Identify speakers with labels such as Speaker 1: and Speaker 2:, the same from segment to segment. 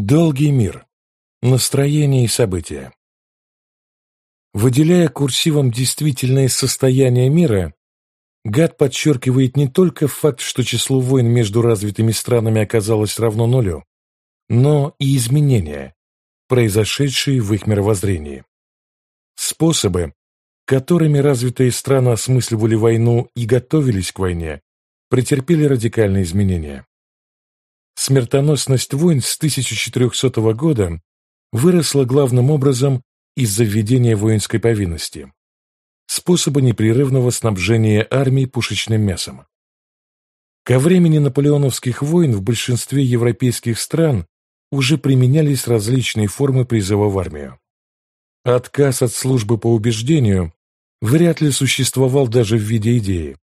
Speaker 1: Долгий мир. Настроение и события. Выделяя курсивом действительное состояние мира, Гад подчеркивает не только факт, что число войн между развитыми странами оказалось равно нулю, но и изменения, произошедшие в их мировоззрении. Способы, которыми развитые страны осмысливали войну и готовились к войне, претерпели радикальные изменения. Смертоносность войн с 1400 года выросла главным образом из-за введения воинской повинности, способа непрерывного снабжения армии пушечным мясом. Ко времени наполеоновских войн в большинстве европейских стран уже применялись различные формы призыва в армию. Отказ от службы по убеждению вряд ли существовал даже в виде идеи,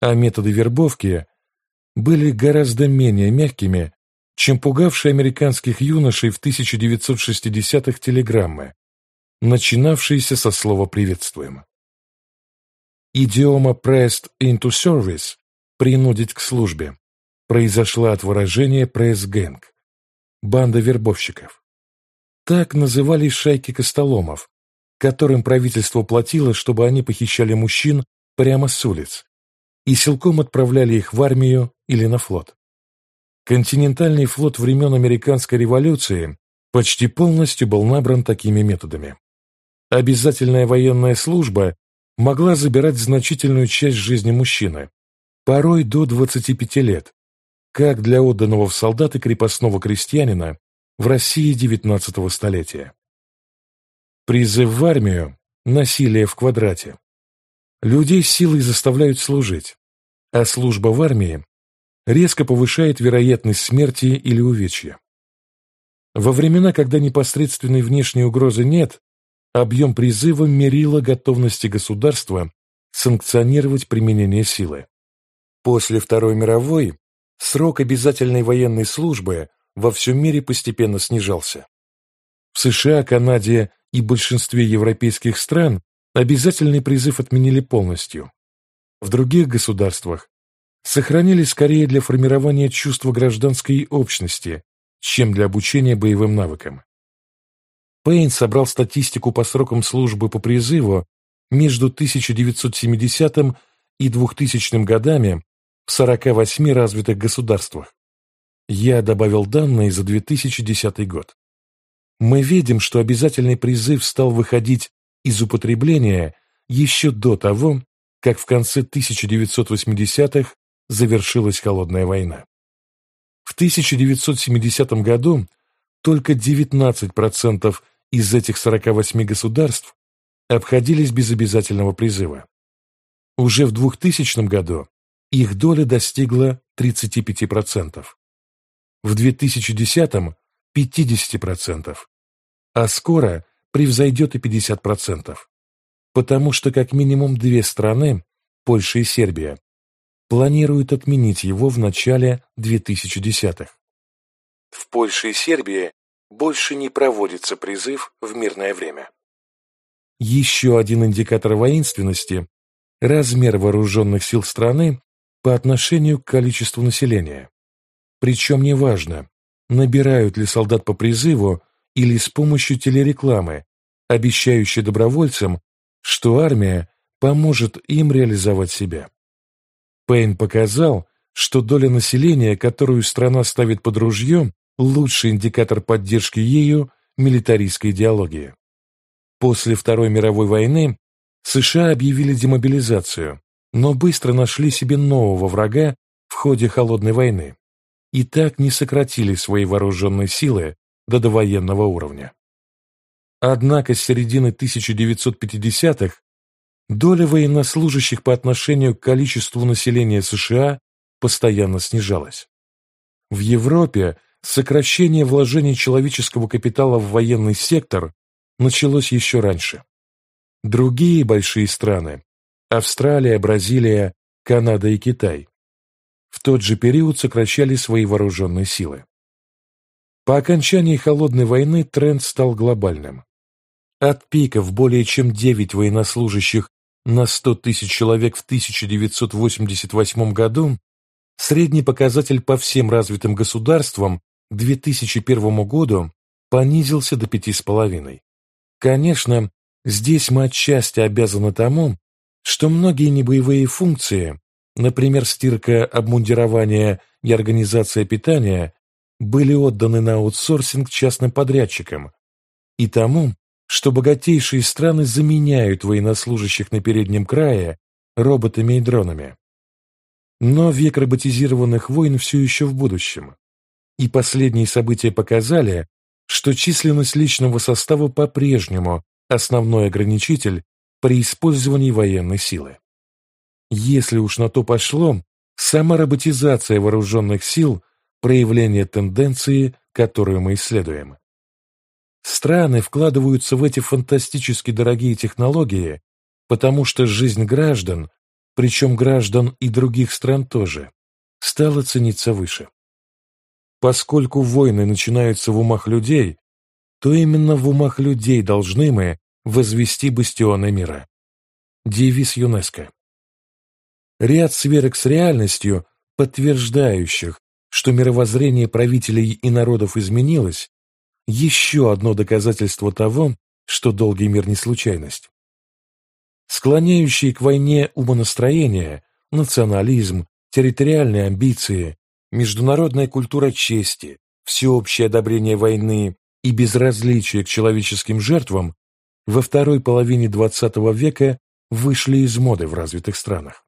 Speaker 1: а методы вербовки были гораздо менее мягкими, чем пугавшие американских юношей в 1960-х телеграммы, начинавшиеся со слова «приветствуем». Идиома «pressed into service» – принудить к службе произошла от выражения «пресс-гэнг» – банда вербовщиков. Так назывались шайки костоломов, которым правительство платило, чтобы они похищали мужчин прямо с улиц, и силком отправляли их в армию или на флот. Континентальный флот времен Американской революции почти полностью был набран такими методами. Обязательная военная служба могла забирать значительную часть жизни мужчины, порой до 25 лет, как для отданного в солдаты крепостного крестьянина в России XIX столетия. Призыв в армию – насилие в квадрате. Людей силой заставляют служить, а служба в армии резко повышает вероятность смерти или увечья. Во времена, когда непосредственной внешней угрозы нет, объем призыва мерила готовности государства санкционировать применение силы. После Второй мировой срок обязательной военной службы во всем мире постепенно снижался. В США, Канаде и большинстве европейских стран обязательный призыв отменили полностью, в других государствах сохранили скорее для формирования чувства гражданской общности, чем для обучения боевым навыкам. Пейн собрал статистику по срокам службы по призыву между 1970 и 2000 годами в 48 развитых государствах. Я добавил данные за 2010 год. Мы видим, что обязательный призыв стал выходить из употребления еще до того, как в конце 1980-х завершилась Холодная война. В 1970 году только 19% из этих 48 государств обходились без обязательного призыва. Уже в 2000 году их доля достигла 35%. В 2010 – 50%, а скоро превзойдет и 50% потому что как минимум две страны, Польша и Сербия, планируют отменить его в начале 2010-х. В Польше и Сербии больше не проводится призыв в мирное время. Еще один индикатор воинственности – размер вооруженных сил страны по отношению к количеству населения. Причем неважно, набирают ли солдат по призыву или с помощью телерекламы, обещающей добровольцам что армия поможет им реализовать себя. Пейн показал, что доля населения, которую страна ставит под ружьем, лучший индикатор поддержки ею милитаристской идеологии. После Второй мировой войны США объявили демобилизацию, но быстро нашли себе нового врага в ходе Холодной войны и так не сократили свои вооруженные силы до довоенного уровня. Однако с середины 1950-х доля военнослужащих по отношению к количеству населения США постоянно снижалась. В Европе сокращение вложений человеческого капитала в военный сектор началось еще раньше. Другие большие страны – Австралия, Бразилия, Канада и Китай – в тот же период сокращали свои вооруженные силы. По окончании Холодной войны тренд стал глобальным. От пиков более чем 9 военнослужащих на 100 тысяч человек в 1988 году средний показатель по всем развитым государствам 2001 году понизился до 5,5. Конечно, здесь мы отчасти обязаны тому, что многие небоевые функции, например, стирка обмундирования и организация питания, были отданы на аутсорсинг частным подрядчикам, и тому, что богатейшие страны заменяют военнослужащих на переднем крае роботами и дронами. Но век роботизированных войн все еще в будущем, и последние события показали, что численность личного состава по-прежнему основной ограничитель при использовании военной силы. Если уж на то пошло, сама роботизация вооруженных сил – проявление тенденции, которую мы исследуем. Страны вкладываются в эти фантастически дорогие технологии, потому что жизнь граждан, причем граждан и других стран тоже, стала цениться выше. Поскольку войны начинаются в умах людей, то именно в умах людей должны мы возвести бастионы мира. Девиз ЮНЕСКО. Ряд сверок с реальностью, подтверждающих, что мировоззрение правителей и народов изменилось, еще одно доказательство того, что долгий мир не случайность. Склоняющие к войне умонастроения, национализм, территориальные амбиции, международная культура чести, всеобщее одобрение войны и безразличие к человеческим жертвам во второй половине XX века вышли из моды в развитых странах.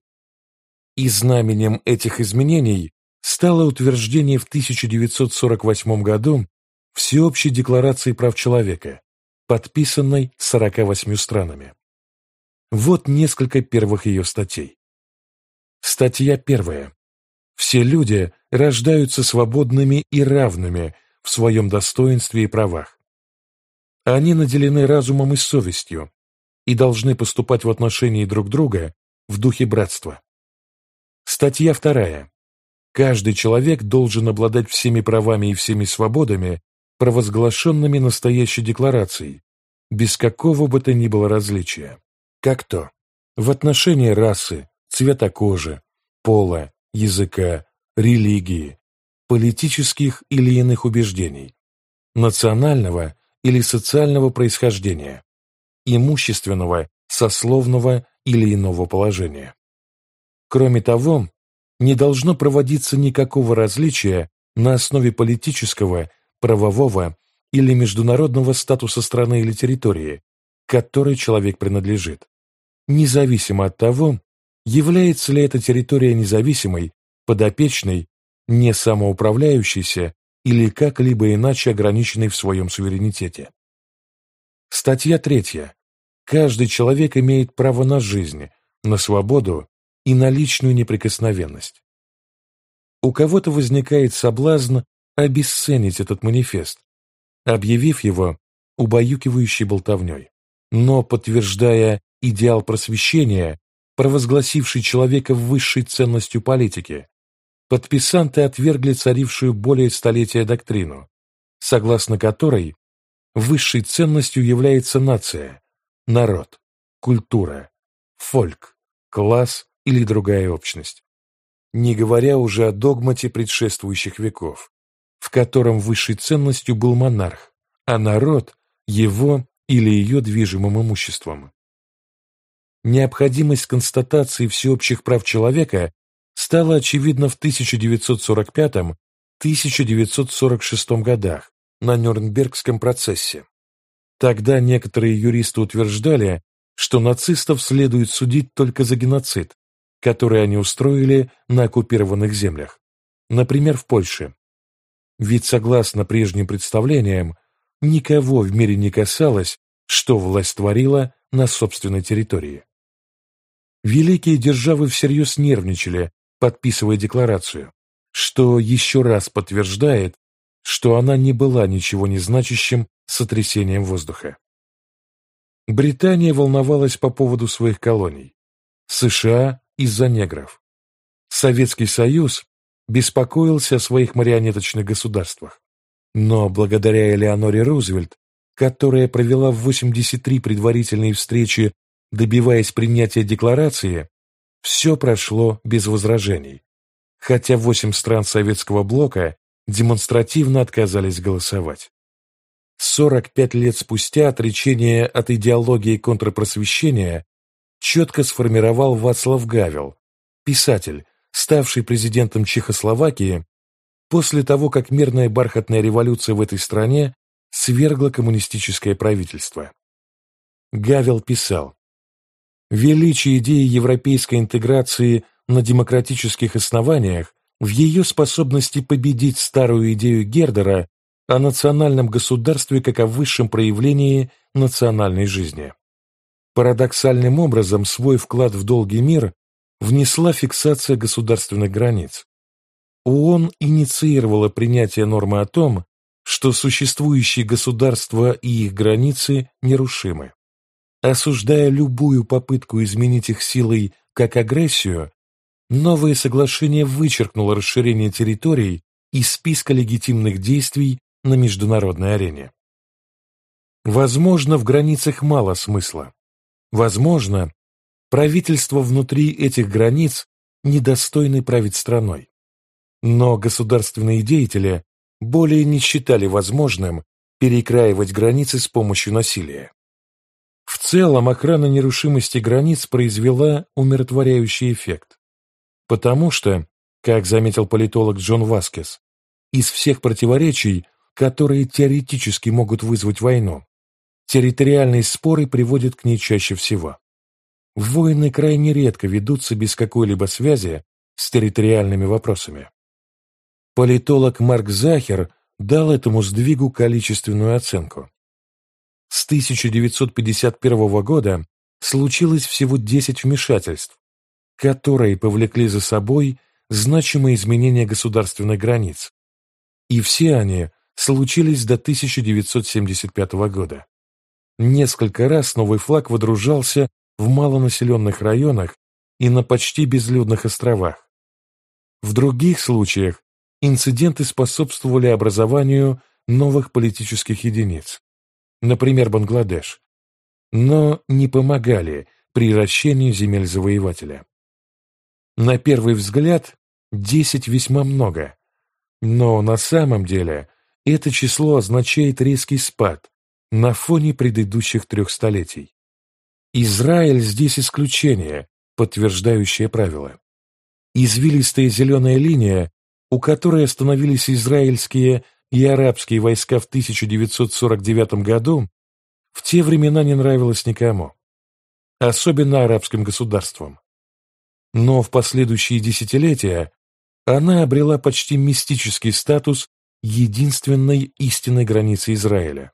Speaker 1: И знаменем этих изменений стало утверждение в 1948 году Всеобщей декларации прав человека, подписанной 48 странами. Вот несколько первых ее статей. Статья первая. Все люди рождаются свободными и равными в своем достоинстве и правах. Они наделены разумом и совестью и должны поступать в отношении друг друга в духе братства. Статья вторая. Каждый человек должен обладать всеми правами и всеми свободами, провозглашенными настоящей декларацией, без какого бы то ни было различия. Как то в отношении расы, цвета кожи, пола, языка, религии, политических или иных убеждений, национального или социального происхождения, имущественного, сословного или иного положения. Кроме того, не должно проводиться никакого различия на основе политического, правового или международного статуса страны или территории, которой человек принадлежит, независимо от того, является ли эта территория независимой, подопечной, не самоуправляющейся или как-либо иначе ограниченной в своем суверенитете. Статья третья. Каждый человек имеет право на жизнь, на свободу и на личную неприкосновенность. У кого-то возникает соблазн обесценить этот манифест, объявив его убаюкивающей болтовней. Но, подтверждая идеал просвещения, провозгласивший человека высшей ценностью политики, подписанты отвергли царившую более столетия доктрину, согласно которой высшей ценностью является нация, народ, культура, фольк, класс или другая общность. Не говоря уже о догмате предшествующих веков, в котором высшей ценностью был монарх, а народ – его или ее движимым имуществом. Необходимость констатации всеобщих прав человека стала очевидна в 1945-1946 годах на Нюрнбергском процессе. Тогда некоторые юристы утверждали, что нацистов следует судить только за геноцид, который они устроили на оккупированных землях, например, в Польше. Ведь, согласно прежним представлениям, никого в мире не касалось, что власть творила на собственной территории. Великие державы всерьез нервничали, подписывая декларацию, что еще раз подтверждает, что она не была ничего не значащим сотрясением воздуха. Британия волновалась по поводу своих колоний, США из-за негров. Советский Союз беспокоился о своих марионеточных государствах. Но благодаря Элеоноре Рузвельт, которая провела в 83 предварительные встречи, добиваясь принятия декларации, все прошло без возражений. Хотя восемь стран Советского блока демонстративно отказались голосовать. 45 лет спустя отречение от идеологии контрпросвещения четко сформировал Вацлав Гавел, писатель, ставший президентом Чехословакии после того, как мирная бархатная революция в этой стране свергла коммунистическое правительство. Гавел писал, «Величие идеи европейской интеграции на демократических основаниях в ее способности победить старую идею Гердера о национальном государстве как о высшем проявлении национальной жизни. Парадоксальным образом свой вклад в долгий мир внесла фиксация государственных границ. ООН инициировала принятие нормы о том, что существующие государства и их границы нерушимы. Осуждая любую попытку изменить их силой как агрессию, новое соглашение вычеркнуло расширение территорий из списка легитимных действий на международной арене. Возможно, в границах мало смысла. Возможно, правительство внутри этих границ недостойны править страной. Но государственные деятели более не считали возможным перекраивать границы с помощью насилия. В целом, охрана нерушимости границ произвела умиротворяющий эффект. Потому что, как заметил политолог Джон Васкес, из всех противоречий, которые теоретически могут вызвать войну, территориальные споры приводят к ней чаще всего. Войны крайне редко ведутся без какой-либо связи с территориальными вопросами. Политолог Марк Захер дал этому сдвигу количественную оценку. С 1951 года случилось всего 10 вмешательств, которые повлекли за собой значимые изменения государственных границ. И все они случились до 1975 года. Несколько раз новый флаг водружался в малонаселенных районах и на почти безлюдных островах. В других случаях инциденты способствовали образованию новых политических единиц, например, Бангладеш, но не помогали при ращении земель завоевателя. На первый взгляд, 10 весьма много, но на самом деле это число означает резкий спад на фоне предыдущих трех столетий. Израиль здесь исключение, подтверждающее правило. Извилистая зеленая линия, у которой остановились израильские и арабские войска в 1949 году, в те времена не нравилась никому, особенно арабским государствам но в последующие десятилетия она обрела почти мистический статус единственной истинной границы Израиля.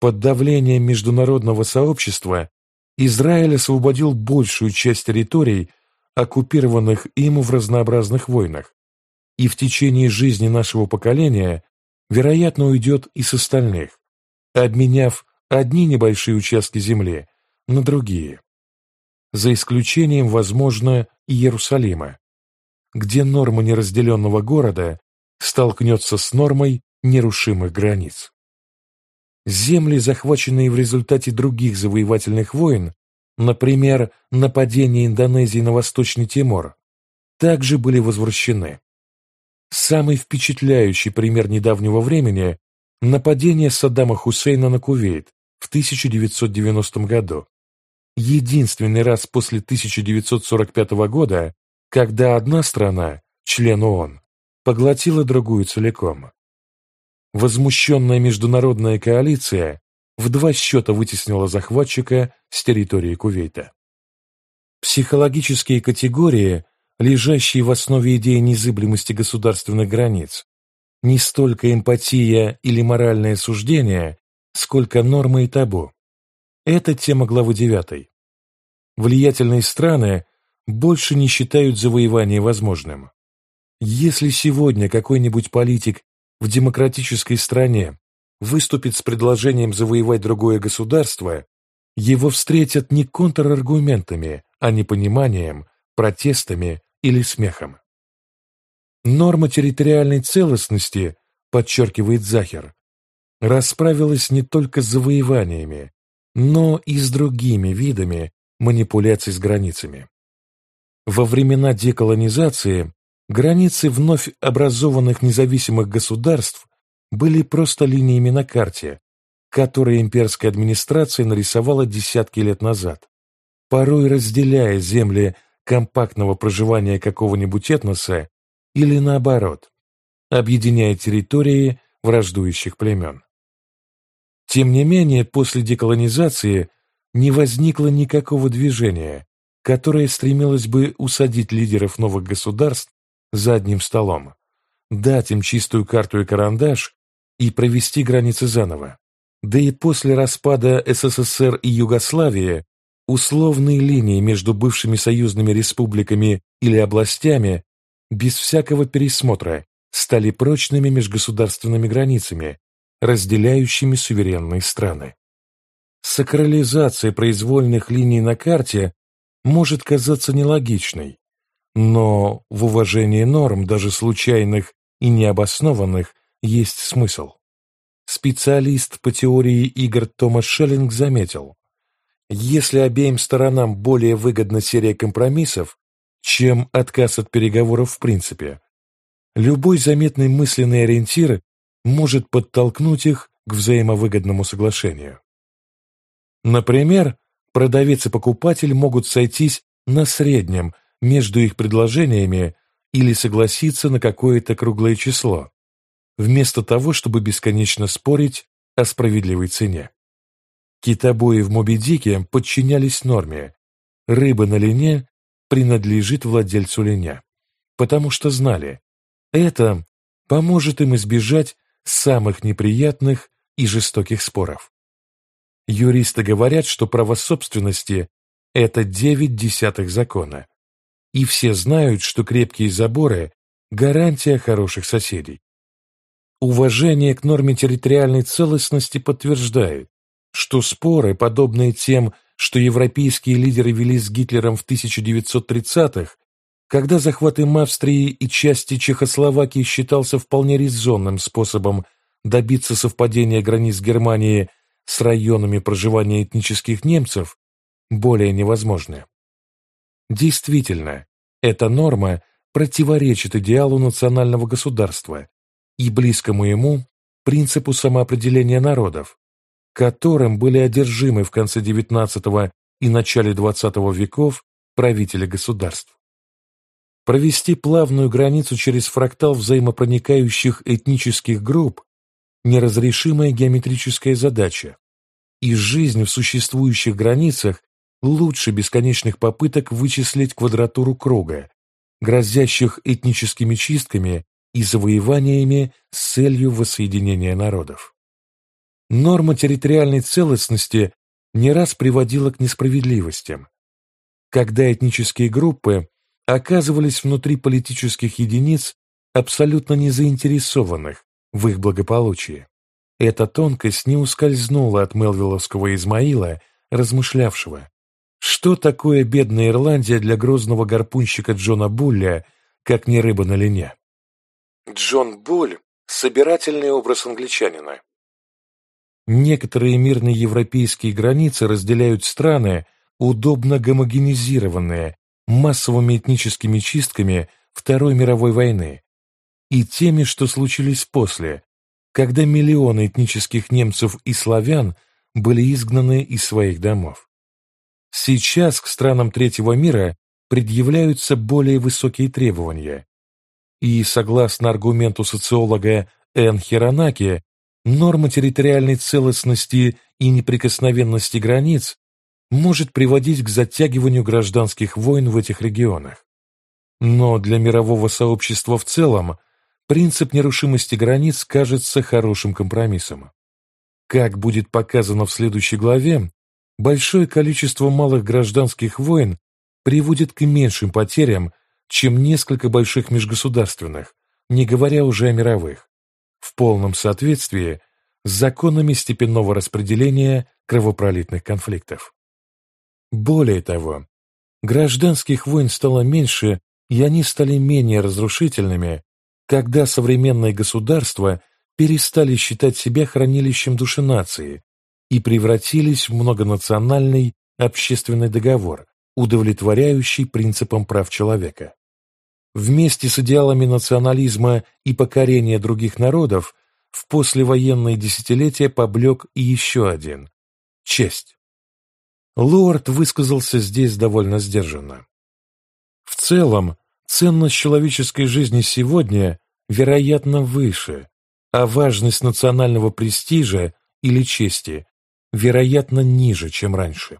Speaker 1: Под давлением международного сообщества Израиль освободил большую часть территорий, оккупированных им в разнообразных войнах, и в течение жизни нашего поколения, вероятно, уйдет и с остальных, обменяв одни небольшие участки земли на другие за исключением, возможно, Иерусалима, где норма неразделенного города столкнется с нормой нерушимых границ. Земли, захваченные в результате других завоевательных войн, например, нападения Индонезии на Восточный Тимор, также были возвращены. Самый впечатляющий пример недавнего времени – нападение Саддама Хусейна на Кувейт в 1990 году единственный раз после 1945 года, когда одна страна, член ООН, поглотила другую целиком. Возмущенная международная коалиция в два счета вытеснила захватчика с территории Кувейта. Психологические категории, лежащие в основе идеи незыблемости государственных границ, не столько эмпатия или моральное суждение, сколько нормы и табу. Это тема главы 9. Влиятельные страны больше не считают завоевание возможным. Если сегодня какой-нибудь политик в демократической стране выступит с предложением завоевать другое государство, его встретят не контраргументами, а непониманием, протестами или смехом. Норма территориальной целостности, подчеркивает Захер, расправилась не только с завоеваниями, но и с другими видами манипуляций с границами. Во времена деколонизации Границы вновь образованных независимых государств были просто линиями на карте, которые имперская администрация нарисовала десятки лет назад, порой разделяя земли компактного проживания какого-нибудь этноса или наоборот, объединяя территории враждующих племен. Тем не менее, после деколонизации не возникло никакого движения, которое стремилось бы усадить лидеров новых государств за одним столом, дать им чистую карту и карандаш и провести границы заново. Да и после распада СССР и Югославии условные линии между бывшими союзными республиками или областями без всякого пересмотра стали прочными межгосударственными границами, разделяющими суверенные страны. Сакрализация произвольных линий на карте может казаться нелогичной, но в уважении норм, даже случайных и необоснованных, есть смысл. Специалист по теории игр Томас Шеллинг заметил, если обеим сторонам более выгодна серия компромиссов, чем отказ от переговоров в принципе, любой заметный мысленный ориентир может подтолкнуть их к взаимовыгодному соглашению. Например, продавец и покупатель могут сойтись на среднем между их предложениями или согласиться на какое-то круглое число, вместо того, чтобы бесконечно спорить о справедливой цене. Китобои в Моби-Дике подчинялись норме. Рыба на лине принадлежит владельцу линя, потому что знали, это поможет им избежать самых неприятных и жестоких споров. Юристы говорят, что право собственности – это девять десятых закона, и все знают, что крепкие заборы – гарантия хороших соседей. Уважение к норме территориальной целостности подтверждает, что споры, подобные тем, что европейские лидеры вели с Гитлером в 1930-х, когда захват им Австрии и части Чехословакии считался вполне резонным способом добиться совпадения границ Германии с районами проживания этнических немцев, более невозможны. Действительно, эта норма противоречит идеалу национального государства и близкому ему принципу самоопределения народов, которым были одержимы в конце XIX и начале XX веков правители государств. Провести плавную границу через фрактал взаимопроникающих этнических групп – неразрешимая геометрическая задача, и жизнь в существующих границах лучше бесконечных попыток вычислить квадратуру круга, грозящих этническими чистками и завоеваниями с целью воссоединения народов. Норма территориальной целостности не раз приводила к несправедливостям. Когда этнические группы оказывались внутри политических единиц, абсолютно не заинтересованных в их благополучии. Эта тонкость не ускользнула от Мелвилловского Измаила, размышлявшего, что такое бедная Ирландия для грозного гарпунщика Джона Булля, как не рыба на лине? Джон Буль – собирательный образ англичанина. Некоторые мирные европейские границы разделяют страны, удобно гомогенизированные массовыми этническими чистками Второй мировой войны и теми, что случились после, когда миллионы этнических немцев и славян были изгнаны из своих домов. Сейчас к странам третьего мира предъявляются более высокие требования. И, согласно аргументу социолога Эн Хиранаки, норма территориальной целостности и неприкосновенности границ может приводить к затягиванию гражданских войн в этих регионах. Но для мирового сообщества в целом принцип нерушимости границ кажется хорошим компромиссом. Как будет показано в следующей главе, большое количество малых гражданских войн приводит к меньшим потерям, чем несколько больших межгосударственных, не говоря уже о мировых, в полном соответствии с законами степенного распределения кровопролитных конфликтов. Более того, гражданских войн стало меньше, и они стали менее разрушительными, когда современные государства перестали считать себя хранилищем души нации и превратились в многонациональный общественный договор, удовлетворяющий принципам прав человека. вместе с идеалами национализма и покорения других народов в послевоенные десятилетия поблек и еще один – честь. Лорд высказался здесь довольно сдержанно. В целом, ценность человеческой жизни сегодня, вероятно, выше, а важность национального престижа или чести, вероятно, ниже, чем раньше.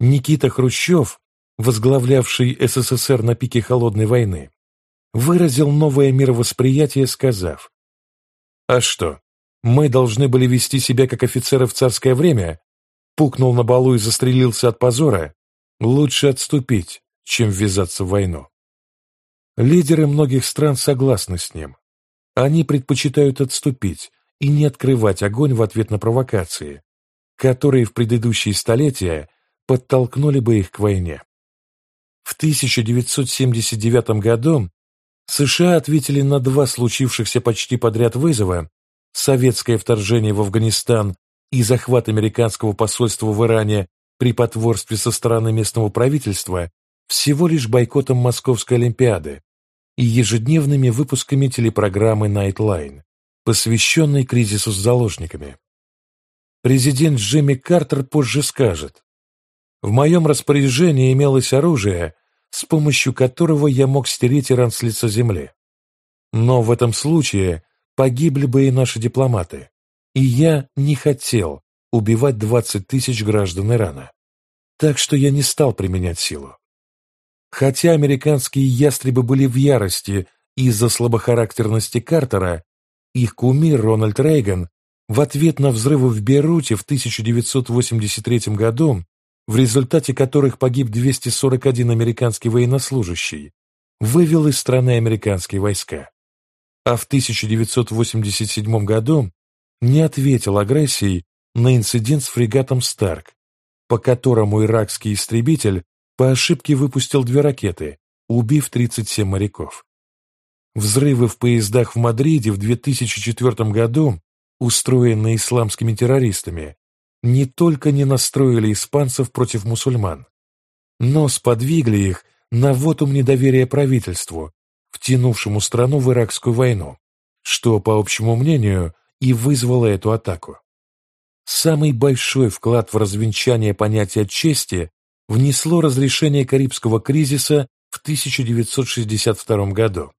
Speaker 1: Никита Хрущев, возглавлявший СССР на пике Холодной войны, выразил новое мировосприятие, сказав, «А что, мы должны были вести себя как офицеры в царское время? Пукнул на балу и застрелился от позора? Лучше отступить, чем ввязаться в войну». Лидеры многих стран согласны с ним. Они предпочитают отступить и не открывать огонь в ответ на провокации, которые в предыдущие столетия подтолкнули бы их к войне. В 1979 году США ответили на два случившихся почти подряд вызова – советское вторжение в Афганистан и захват американского посольства в Иране при потворстве со стороны местного правительства всего лишь бойкотом Московской Олимпиады и ежедневными выпусками телепрограммы Nightline, посвященной кризису с заложниками. Президент Джимми Картер позже скажет, «В моем распоряжении имелось оружие, с помощью которого я мог стереть Иран с лица земли. Но в этом случае погибли бы и наши дипломаты, и я не хотел убивать 20 тысяч граждан Ирана. Так что я не стал применять силу. Хотя американские ястребы были в ярости из-за слабохарактерности Картера, их кумир Рональд Рейган в ответ на взрывы в Бейруте в 1983 году в результате которых погиб 241 американский военнослужащий, вывел из страны американские войска. А в 1987 году не ответил агрессией на инцидент с фрегатом «Старк», по которому иракский истребитель по ошибке выпустил две ракеты, убив 37 моряков. Взрывы в поездах в Мадриде в 2004 году, устроенные исламскими террористами, не только не настроили испанцев против мусульман, но сподвигли их на вотум недоверия правительству, втянувшему страну в Иракскую войну, что, по общему мнению, и вызвало эту атаку. Самый большой вклад в развенчание понятия чести внесло разрешение Карибского кризиса в 1962 году.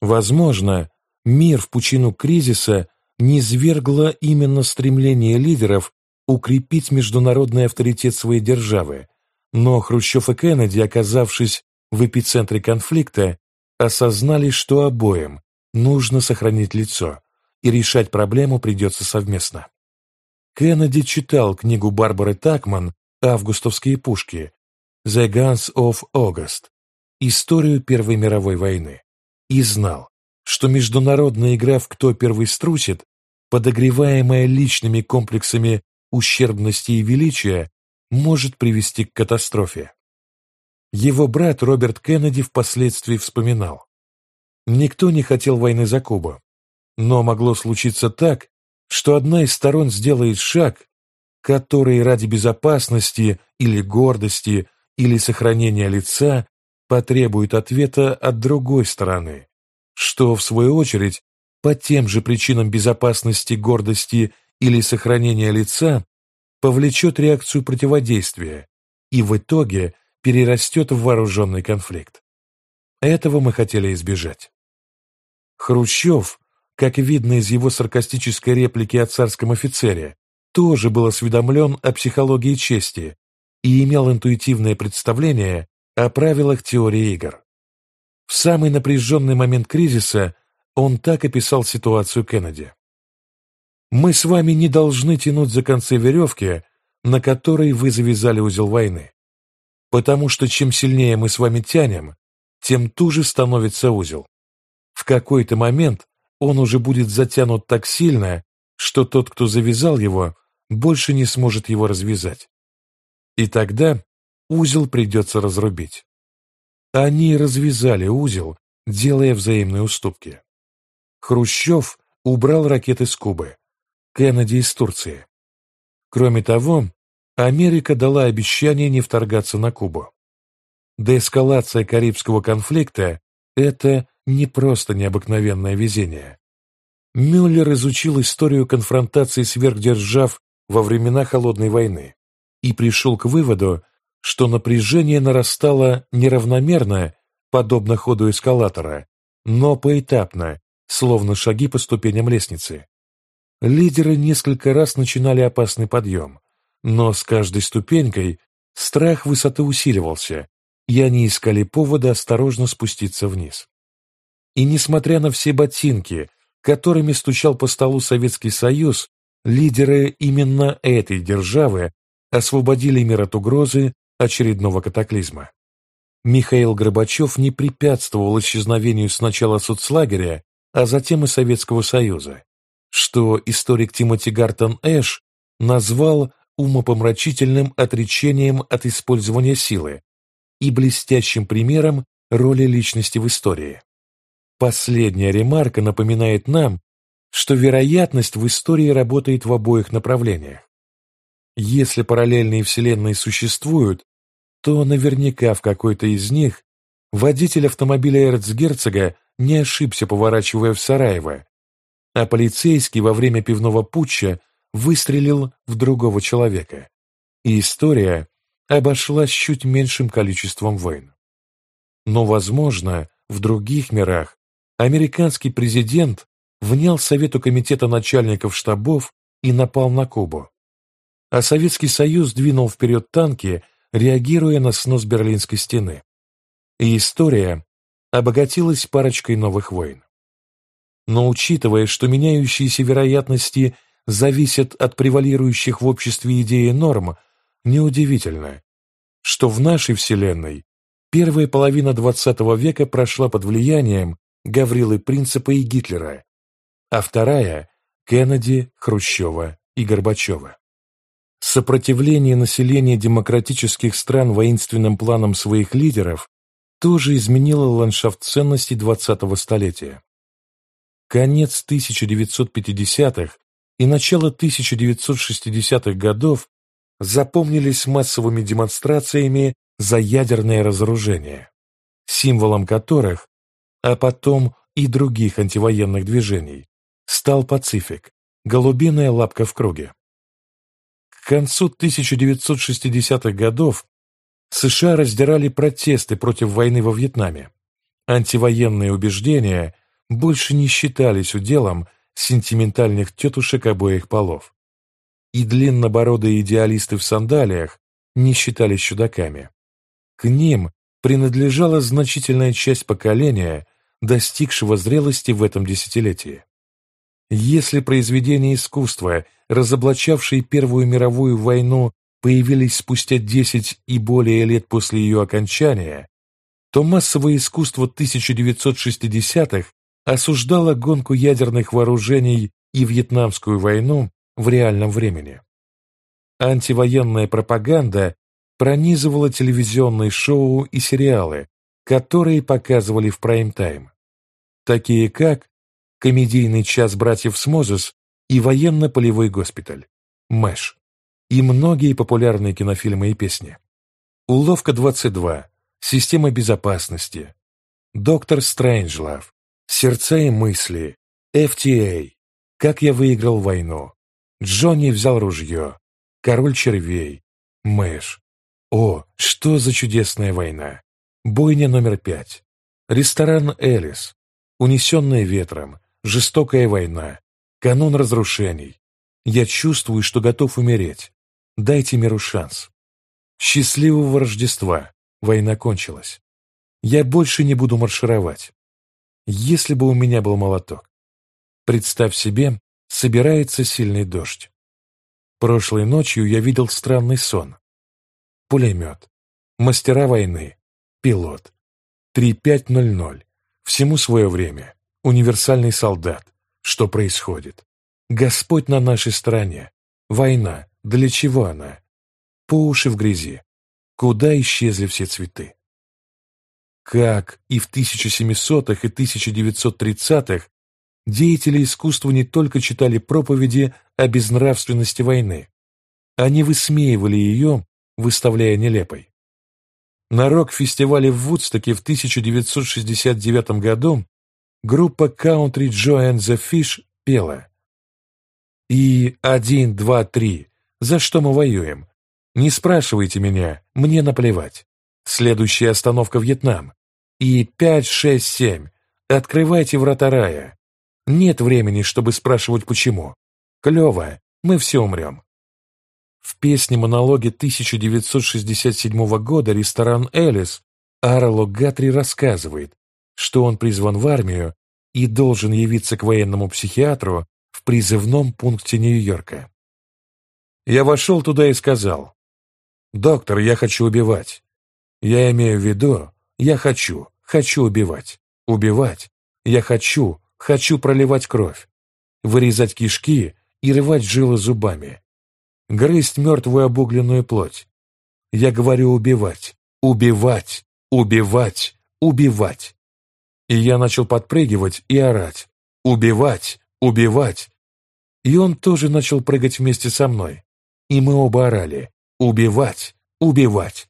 Speaker 1: Возможно, мир в пучину кризиса низвергло именно стремление лидеров укрепить международный авторитет своей державы, но Хрущев и Кеннеди, оказавшись в эпицентре конфликта, осознали, что обоим нужно сохранить лицо, и решать проблему придется совместно. Кеннеди читал книгу Барбары Такман «Августовские пушки» «The Guns of August» историю Первой мировой войны и знал, что международная игра в «Кто первый струсит», подогреваемая личными комплексами ущербности и величия может привести к катастрофе. Его брат Роберт Кеннеди впоследствии вспоминал. Никто не хотел войны за Кубу, но могло случиться так, что одна из сторон сделает шаг, который ради безопасности или гордости или сохранения лица потребует ответа от другой стороны, что, в свою очередь, по тем же причинам безопасности, гордости или сохранения лица повлечет реакцию противодействия и в итоге перерастет в вооруженный конфликт. Этого мы хотели избежать. Хрущев, как видно из его саркастической реплики о царском офицере, тоже был осведомлен о психологии чести и имел интуитивное представление о правилах теории игр. В самый напряженный момент кризиса он так описал ситуацию Кеннеди. Мы с вами не должны тянуть за концы веревки, на которой вы завязали узел войны. Потому что чем сильнее мы с вами тянем, тем туже становится узел. В какой-то момент он уже будет затянут так сильно, что тот, кто завязал его, больше не сможет его развязать. И тогда узел придется разрубить. Они развязали узел, делая взаимные уступки. Хрущев убрал ракеты с Кубы, Кеннеди из Турции. Кроме того, Америка дала обещание не вторгаться на Кубу. деэскалация Карибского конфликта – это не просто необыкновенное везение. Мюллер изучил историю конфронтации сверхдержав во времена Холодной войны и пришел к выводу, что напряжение нарастало неравномерно, подобно ходу эскалатора, но поэтапно, словно шаги по ступеням лестницы. Лидеры несколько раз начинали опасный подъем, но с каждой ступенькой страх высоты усиливался, и они искали повода осторожно спуститься вниз. И несмотря на все ботинки, которыми стучал по столу Советский Союз, лидеры именно этой державы освободили мир от угрозы очередного катаклизма. Михаил Горбачев не препятствовал исчезновению сначала соцлагеря, а затем и Советского Союза, что историк Тимоти Гартон Эш назвал умопомрачительным отречением от использования силы и блестящим примером роли личности в истории. Последняя ремарка напоминает нам, что вероятность в истории работает в обоих направлениях. Если параллельные вселенные существуют, то наверняка в какой-то из них водитель автомобиля эрцгерцога не ошибся, поворачивая в Сараево, а полицейский во время пивного путча выстрелил в другого человека. И история обошлась чуть меньшим количеством войн. Но, возможно, в других мирах американский президент внял Совету комитета начальников штабов и напал на Кубу. А Советский Союз двинул вперед танки, реагируя на снос Берлинской стены. И история обогатилась парочкой новых войн. Но учитывая, что меняющиеся вероятности зависят от превалирующих в обществе идеи норм, неудивительно, что в нашей Вселенной первая половина XX века прошла под влиянием Гаврилы Принципа и Гитлера, а вторая – Кеннеди, Хрущева и Горбачева. Сопротивление населения демократических стран воинственным планам своих лидеров тоже изменило ландшафт ценностей 20-го столетия. Конец 1950-х и начало 1960-х годов запомнились массовыми демонстрациями за ядерное разоружение, символом которых, а потом и других антивоенных движений, стал Пацифик, голубиная лапка в круге. К концу 1960-х годов США раздирали протесты против войны во Вьетнаме. Антивоенные убеждения больше не считались уделом сентиментальных тетушек обоих полов. И длиннобородые идеалисты в сандалиях не считались чудаками. К ним принадлежала значительная часть поколения, достигшего зрелости в этом десятилетии. Если произведения искусства, разоблачавшие Первую мировую войну, появились спустя 10 и более лет после ее окончания, то массовое искусство 1960-х осуждало гонку ядерных вооружений и Вьетнамскую войну в реальном времени. Антивоенная пропаганда пронизывала телевизионные шоу и сериалы, которые показывали в прайм-тайм, такие как «Комедийный час братьев Смозес» и «Военно-полевой госпиталь», «Мэш» и многие популярные кинофильмы и песни. «Уловка 22», «Система безопасности», «Доктор Стрэнджлав», «Сердца и мысли», «FTA», «Как я выиграл войну», «Джонни взял ружье», «Король червей», «Мэш». О, что за чудесная война! Бойня номер пять. Ресторан «Элис», «Унесенная ветром», «Жестокая война», «Канон разрушений». Я чувствую, что готов умереть. Дайте миру шанс. Счастливого Рождества. Война кончилась. Я больше не буду маршировать. Если бы у меня был молоток. Представь себе, собирается сильный дождь. Прошлой ночью я видел странный сон. Пулемет. Мастера войны. Пилот. 3500. Всему свое время. Универсальный солдат. Что происходит? Господь на нашей стороне. Война. Для чего она? По уши в грязи. Куда исчезли все цветы? Как и в 1700-х и 1930-х деятели искусства не только читали проповеди о безнравственности войны, они высмеивали ее, выставляя нелепой. На рок-фестивале в Вудстоке в 1969 году группа Country Joe and the Fish пела «И один, два, три, за что мы воюем? Не спрашивайте меня, мне наплевать. Следующая остановка Вьетнам. И пять, шесть, семь. Открывайте врата рая. Нет времени, чтобы спрашивать почему. Клево, мы все умрем. В песне-монологе 1967 года ресторан «Элис» Арло Гатри рассказывает, что он призван в армию и должен явиться к военному психиатру в призывном пункте Нью-Йорка. Я вошел туда и сказал, «Доктор, я хочу убивать. Я имею в виду, я хочу, хочу убивать. Убивать. Я хочу, хочу проливать кровь. Вырезать кишки и рвать жилы зубами. Грызть мертвую обугленную плоть. Я говорю убивать, убивать, убивать, убивать. И я начал подпрыгивать и орать. Убивать, убивать. И он тоже начал прыгать вместе со мной. И мы оба орали. Убивать, убивать.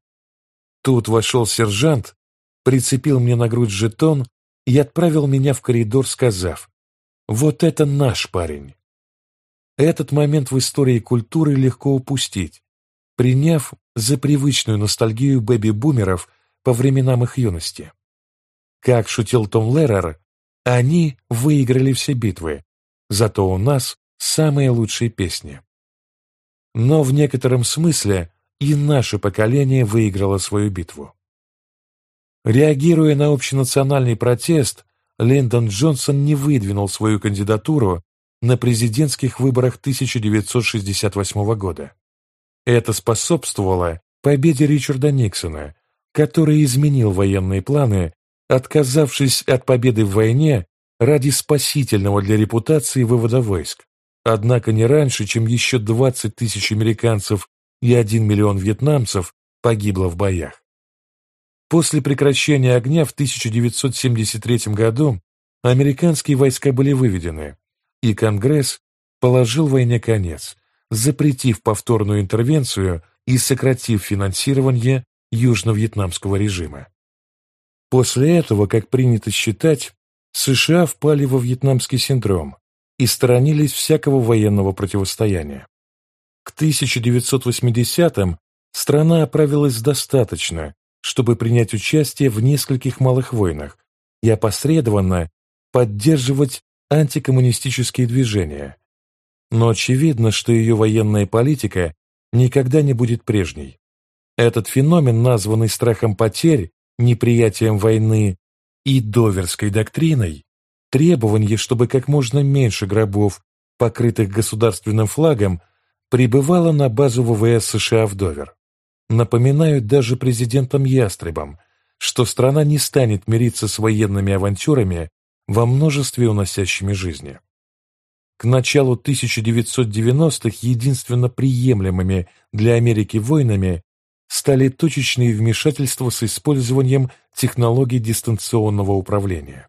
Speaker 1: Тут вошел сержант, прицепил мне на грудь жетон и отправил меня в коридор, сказав, «Вот это наш парень». Этот момент в истории культуры легко упустить, приняв за привычную ностальгию бэби-бумеров по временам их юности. Как шутил Том Леррер, они выиграли все битвы, зато у нас самые лучшие песни. Но в некотором смысле и наше поколение выиграло свою битву. Реагируя на общенациональный протест, Линдон Джонсон не выдвинул свою кандидатуру на президентских выборах 1968 года. Это способствовало победе Ричарда Никсона, который изменил военные планы, отказавшись от победы в войне ради спасительного для репутации вывода войск. Однако не раньше, чем еще 20 тысяч американцев и 1 миллион вьетнамцев погибло в боях. После прекращения огня в 1973 году американские войска были выведены, и Конгресс положил войне конец, запретив повторную интервенцию и сократив финансирование южно-вьетнамского режима. После этого, как принято считать, США впали во вьетнамский синдром и сторонились всякого военного противостояния. К 1980-м страна оправилась достаточно, чтобы принять участие в нескольких малых войнах и опосредованно поддерживать антикоммунистические движения. Но очевидно, что ее военная политика никогда не будет прежней. Этот феномен, названный страхом потерь, неприятием войны и доверской доктриной, требование, чтобы как можно меньше гробов, покрытых государственным флагом, прибывало на базу ВВС США в Довер напоминают даже президентам Ястребам, что страна не станет мириться с военными авантюрами во множестве уносящими жизни. К началу 1990-х единственно приемлемыми для Америки войнами стали точечные вмешательства с использованием технологий дистанционного управления.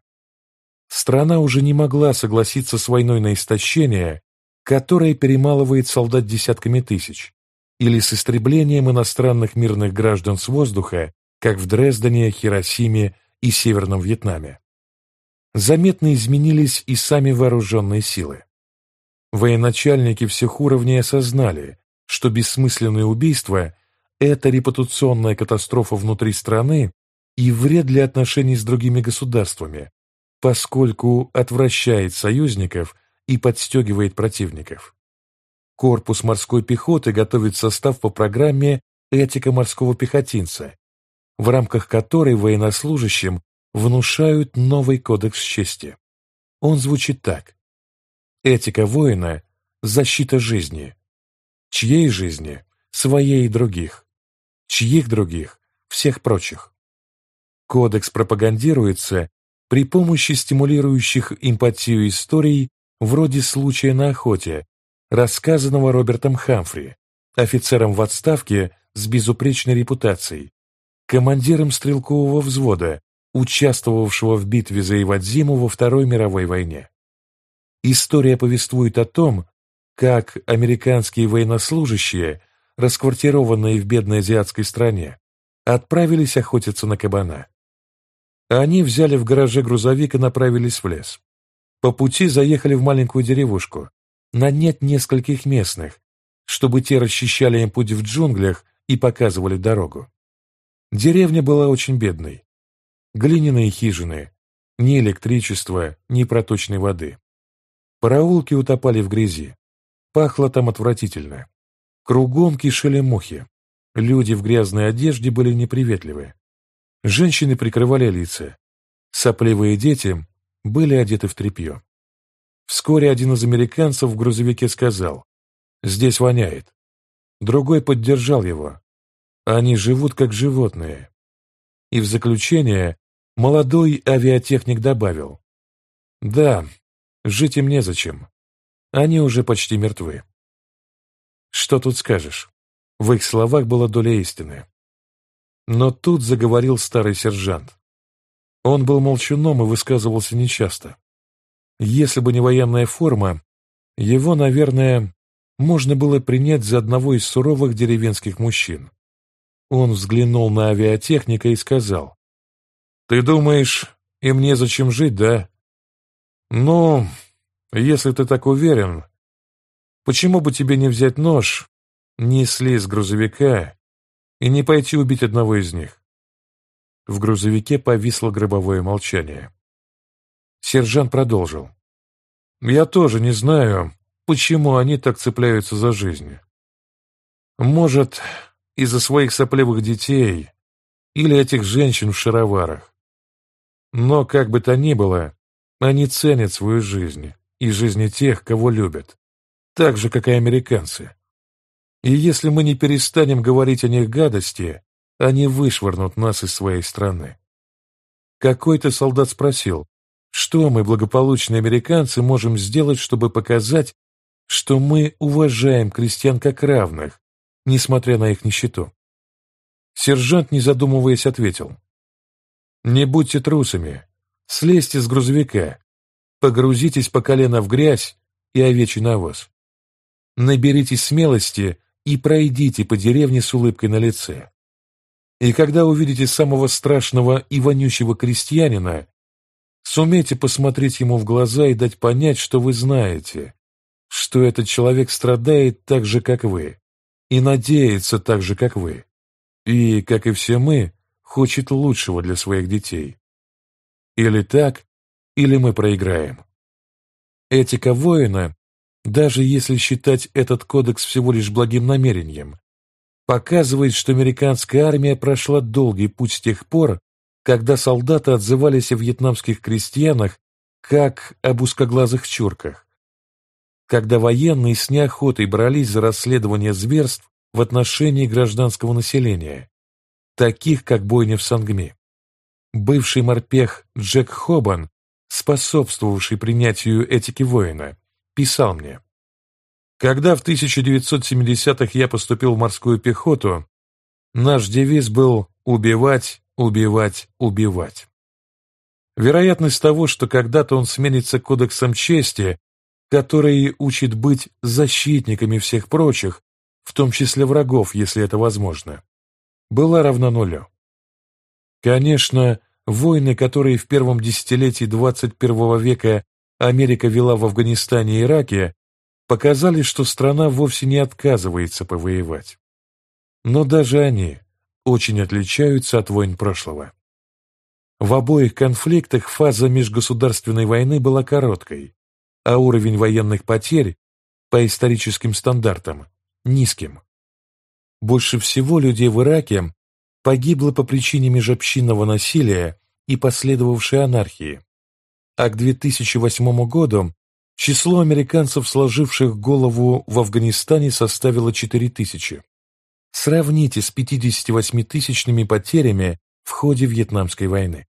Speaker 1: Страна уже не могла согласиться с войной на истощение, которая перемалывает солдат десятками тысяч, или с истреблением иностранных мирных граждан с воздуха, как в Дрездене, Хиросиме и Северном Вьетнаме. Заметно изменились и сами вооруженные силы. Военачальники всех уровней осознали, что бессмысленное убийство – это репутационная катастрофа внутри страны и вред для отношений с другими государствами, поскольку отвращает союзников и подстегивает противников. Корпус морской пехоты готовит состав по программе «Этика морского пехотинца», в рамках которой военнослужащим внушают новый кодекс чести. Он звучит так. Этика воина – защита жизни. Чьей жизни? Своей и других. Чьих других? Всех прочих. Кодекс пропагандируется при помощи стимулирующих эмпатию историй вроде случая на охоте, рассказанного Робертом Хамфри, офицером в отставке с безупречной репутацией, командиром стрелкового взвода, участвовавшего в битве за Ивадзиму во Второй мировой войне. История повествует о том, как американские военнослужащие, расквартированные в бедной азиатской стране, отправились охотиться на кабана. Они взяли в гараже грузовик и направились в лес. По пути заехали в маленькую деревушку, нанять нескольких местных, чтобы те расчищали им путь в джунглях и показывали дорогу. Деревня была очень бедной. Глиняные хижины, ни электричества, ни проточной воды. Проулки утопали в грязи. Пахло там отвратительно. Кругом кишели мухи. Люди в грязной одежде были неприветливы. Женщины прикрывали лица. Сопливые дети были одеты в тряпье. Вскоре один из американцев в грузовике сказал «Здесь воняет». Другой поддержал его. Они живут как животные. И в заключение молодой авиатехник добавил «Да, жить им незачем. Они уже почти мертвы». Что тут скажешь? В их словах была доля истины. Но тут заговорил старый сержант. Он был молчуном и высказывался нечасто. Если бы не военная форма, его, наверное, можно было принять за одного из суровых деревенских мужчин. Он взглянул на авиатехника и сказал, «Ты думаешь, им незачем жить, да? Ну, если ты так уверен, почему бы тебе не взять нож, не слезть с грузовика и не пойти убить одного из них?» В грузовике повисло гробовое молчание. Сержант продолжил. «Я тоже не знаю, почему они так цепляются за жизнь. Может, из-за своих сопливых детей или этих женщин в шароварах. Но, как бы то ни было, они ценят свою жизнь и жизни тех, кого любят, так же, как и американцы. И если мы не перестанем говорить о них гадости, они вышвырнут нас из своей страны. Какой-то солдат спросил, что мы, благополучные американцы, можем сделать, чтобы показать, что мы уважаем крестьян как равных, несмотря на их нищету. Сержант, не задумываясь, ответил. «Не будьте трусами. Слезьте с грузовика. Погрузитесь по колено в грязь и овечий навоз. Наберитесь смелости и пройдите по деревне с улыбкой на лице. И когда увидите самого страшного и вонючего крестьянина, сумейте посмотреть ему в глаза и дать понять, что вы знаете, что этот человек страдает так же, как вы, и надеется так же, как вы, и, как и все мы, хочет лучшего для своих детей. Или так, или мы проиграем. Этика воина, даже если считать этот кодекс всего лишь благим намерением, показывает, что американская армия прошла долгий путь с тех пор, когда солдаты отзывались о вьетнамских крестьянах как об узкоглазых чурках, когда военные с неохотой брались за расследование зверств в отношении гражданского населения, таких как бойня в Сангме. Бывший морпех Джек Хобан, способствовавший принятию этики воина, писал мне – когда в 1970-х я поступил в морскую пехоту, наш девиз был «убивать, убивать, убивать». Вероятность того, что когда-то он сменится кодексом чести, который учит быть защитниками всех прочих, в том числе врагов, если это возможно, была равна нулю. Конечно, войны, которые в первом десятилетии 21 века Америка вела в Афганистане и Ираке, показали, что страна вовсе не отказывается повоевать. Но даже они очень отличаются от войн прошлого. В обоих конфликтах фаза межгосударственной войны была короткой, а уровень военных потерь, по историческим стандартам, низким. Больше всего людей в Ираке погибло по причине межобщинного насилия и последовавшей анархии, а к 2008 году Число американцев, сложивших голову в Афганистане, составило 4 тысячи. Сравните с 58-тысячными потерями в ходе Вьетнамской войны.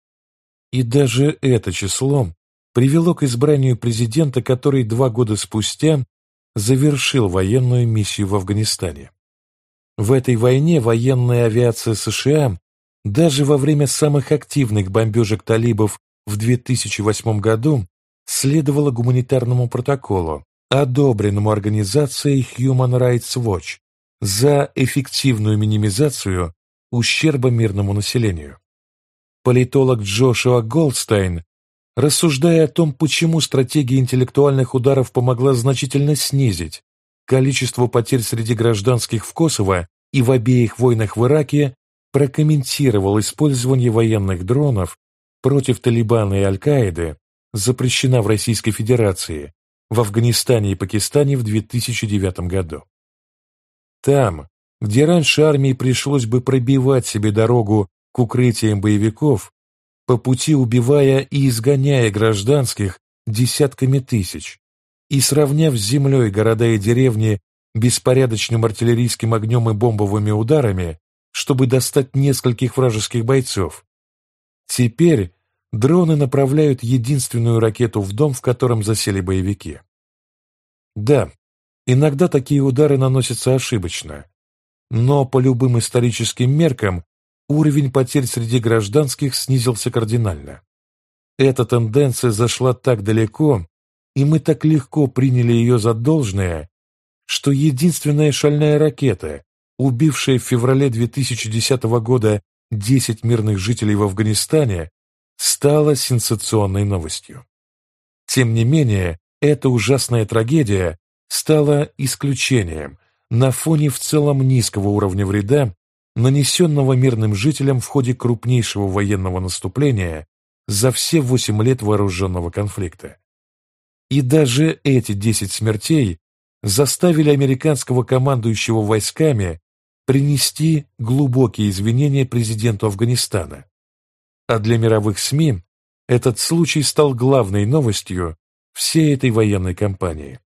Speaker 1: И даже это число привело к избранию президента, который два года спустя завершил военную миссию в Афганистане. В этой войне военная авиация США даже во время самых активных бомбежек талибов в 2008 году следовало гуманитарному протоколу, одобренному организацией Human Rights Watch за эффективную минимизацию ущерба мирному населению. Политолог Джошуа Голдстайн, рассуждая о том, почему стратегия интеллектуальных ударов помогла значительно снизить количество потерь среди гражданских в Косово и в обеих войнах в Ираке, прокомментировал использование военных дронов против Талибана и Аль-Каиды, запрещена в Российской Федерации, в Афганистане и Пакистане в 2009 году. Там, где раньше армии пришлось бы пробивать себе дорогу к укрытиям боевиков, по пути убивая и изгоняя гражданских десятками тысяч, и сравняв с землей города и деревни беспорядочным артиллерийским огнем и бомбовыми ударами, чтобы достать нескольких вражеских бойцов. Теперь дроны направляют единственную ракету в дом, в котором засели боевики. Да, иногда такие удары наносятся ошибочно, но по любым историческим меркам уровень потерь среди гражданских снизился кардинально. Эта тенденция зашла так далеко, и мы так легко приняли ее за должное, что единственная шальная ракета, убившая в феврале 2010 года 10 мирных жителей в Афганистане, стала сенсационной новостью. Тем не менее, эта ужасная трагедия стала исключением на фоне в целом низкого уровня вреда, нанесенного мирным жителям в ходе крупнейшего военного наступления за все восемь лет вооруженного конфликта. И даже эти десять смертей заставили американского командующего войсками принести глубокие извинения президенту Афганистана, а для мировых СМИ этот случай стал главной новостью всей этой военной кампании.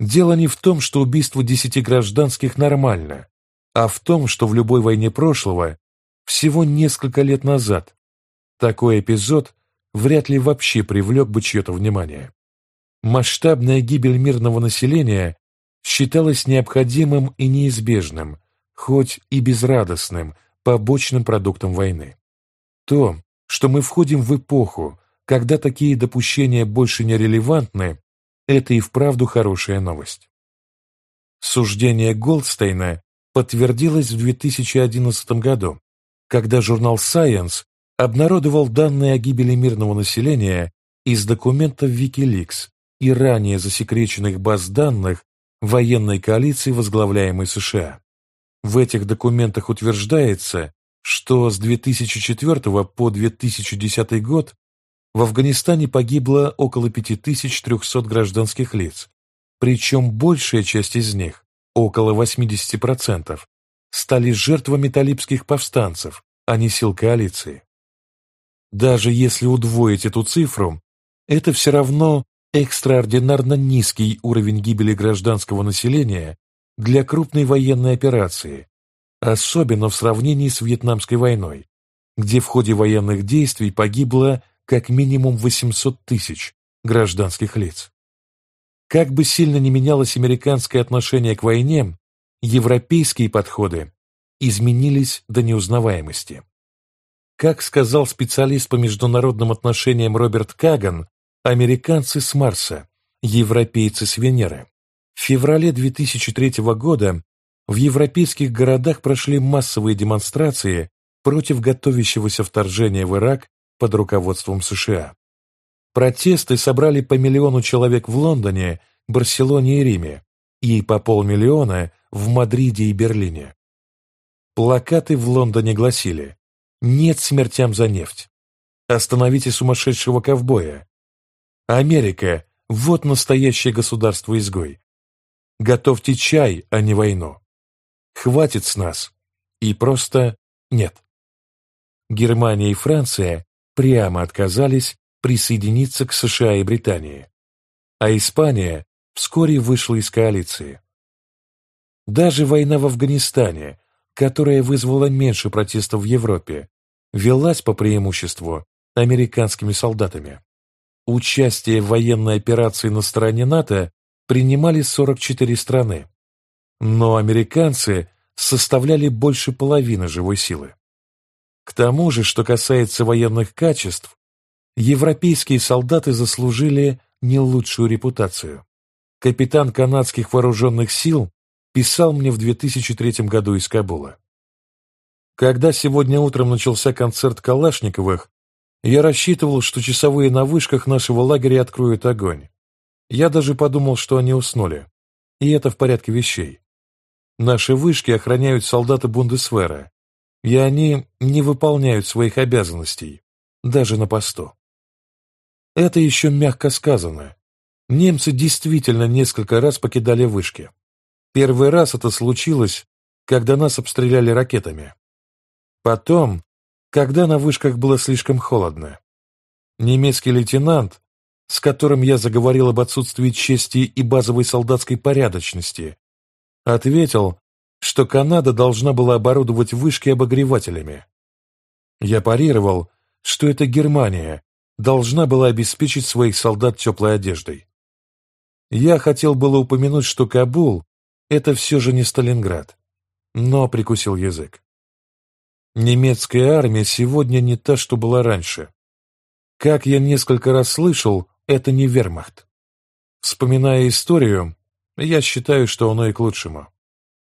Speaker 1: Дело не в том, что убийство десяти гражданских нормально, а в том, что в любой войне прошлого, всего несколько лет назад, такой эпизод вряд ли вообще привлек бы чье-то внимание. Масштабная гибель мирного населения считалась необходимым и неизбежным, хоть и безрадостным, побочным продуктом войны. То, что мы входим в эпоху, когда такие допущения больше не релевантны, это и вправду хорошая новость. Суждение Голдстейна подтвердилось в 2011 году, когда журнал Science обнародовал данные о гибели мирного населения из документов Wikileaks и ранее засекреченных баз данных военной коалиции, возглавляемой США. В этих документах утверждается, что с 2004 по 2010 год в Афганистане погибло около 5300 гражданских лиц, причем большая часть из них, около 80%, стали жертвами талибских повстанцев, а не сил коалиции. Даже если удвоить эту цифру, это все равно экстраординарно низкий уровень гибели гражданского населения для крупной военной операции, особенно в сравнении с Вьетнамской войной, где в ходе военных действий погибло как минимум 800 тысяч гражданских лиц. Как бы сильно ни менялось американское отношение к войне, европейские подходы изменились до неузнаваемости. Как сказал специалист по международным отношениям Роберт Каган, американцы с Марса, европейцы с Венеры. В феврале 2003 года в европейских городах прошли массовые демонстрации против готовящегося вторжения в Ирак под руководством США. Протесты собрали по миллиону человек в Лондоне, Барселоне и Риме и по полмиллиона в Мадриде и Берлине. Плакаты в Лондоне гласили «Нет смертям за нефть», «Остановите сумасшедшего ковбоя», «Америка – вот настоящее государство-изгой», «Готовьте чай, а не войну», Хватит с нас. И просто нет. Германия и Франция прямо отказались присоединиться к США и Британии, а Испания вскоре вышла из коалиции. Даже война в Афганистане, которая вызвала меньше протестов в Европе, велась по преимуществу американскими солдатами. Участие в военной операции на стороне НАТО принимали 44 страны, но американцы составляли больше половины живой силы. К тому же, что касается военных качеств, европейские солдаты заслужили не лучшую репутацию. Капитан канадских вооруженных сил писал мне в 2003 году из Кабула. Когда сегодня утром начался концерт Калашниковых, я рассчитывал, что часовые на вышках нашего лагеря откроют огонь. Я даже подумал, что они уснули. И это в порядке вещей. Наши вышки охраняют солдаты Бундесвера, и они не выполняют своих обязанностей, даже на посту. Это еще мягко сказано. Немцы действительно несколько раз покидали вышки. Первый раз это случилось, когда нас обстреляли ракетами. Потом, когда на вышках было слишком холодно. Немецкий лейтенант, с которым я заговорил об отсутствии чести и базовой солдатской порядочности, ответил, что Канада должна была оборудовать вышки обогревателями. Я парировал, что это Германия должна была обеспечить своих солдат теплой одеждой. Я хотел было упомянуть, что Кабул – это все же не Сталинград, но прикусил язык. Немецкая армия сегодня не та, что была раньше. Как я несколько раз слышал, это не вермахт. Вспоминая историю, я считаю, что оно и к лучшему.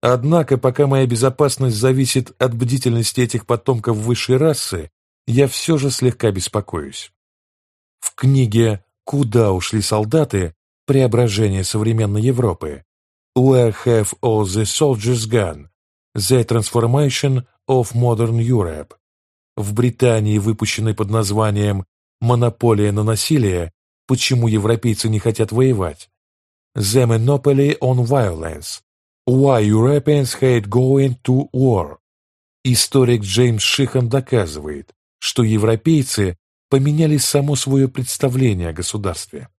Speaker 1: Однако, пока моя безопасность зависит от бдительности этих потомков высшей расы, я все же слегка беспокоюсь. В книге «Куда ушли солдаты? Преображение современной Европы» «Where have all the soldiers gone? The Transformation of Modern Europe» в Британии, выпущенной под названием «Монополия на насилие. Почему европейцы не хотят воевать?» «The Monopoly on Violence. Why Europeans Hate Going to War». Историк Джеймс Шихан доказывает, что европейцы поменяли само свое представление о государстве.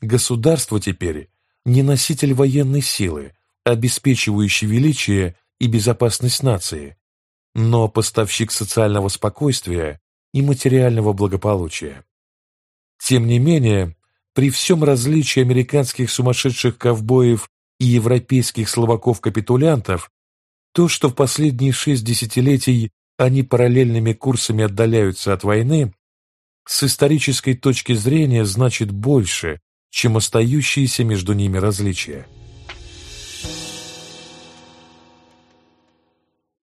Speaker 1: Государство теперь не носитель военной силы, обеспечивающий величие и безопасность нации, но поставщик социального спокойствия и материального благополучия. Тем не менее, при всем различии американских сумасшедших ковбоев и европейских словаков-капитулянтов, то, что в последние шесть десятилетий они параллельными курсами отдаляются от войны, с исторической точки зрения значит больше, чем остающиеся между ними различия.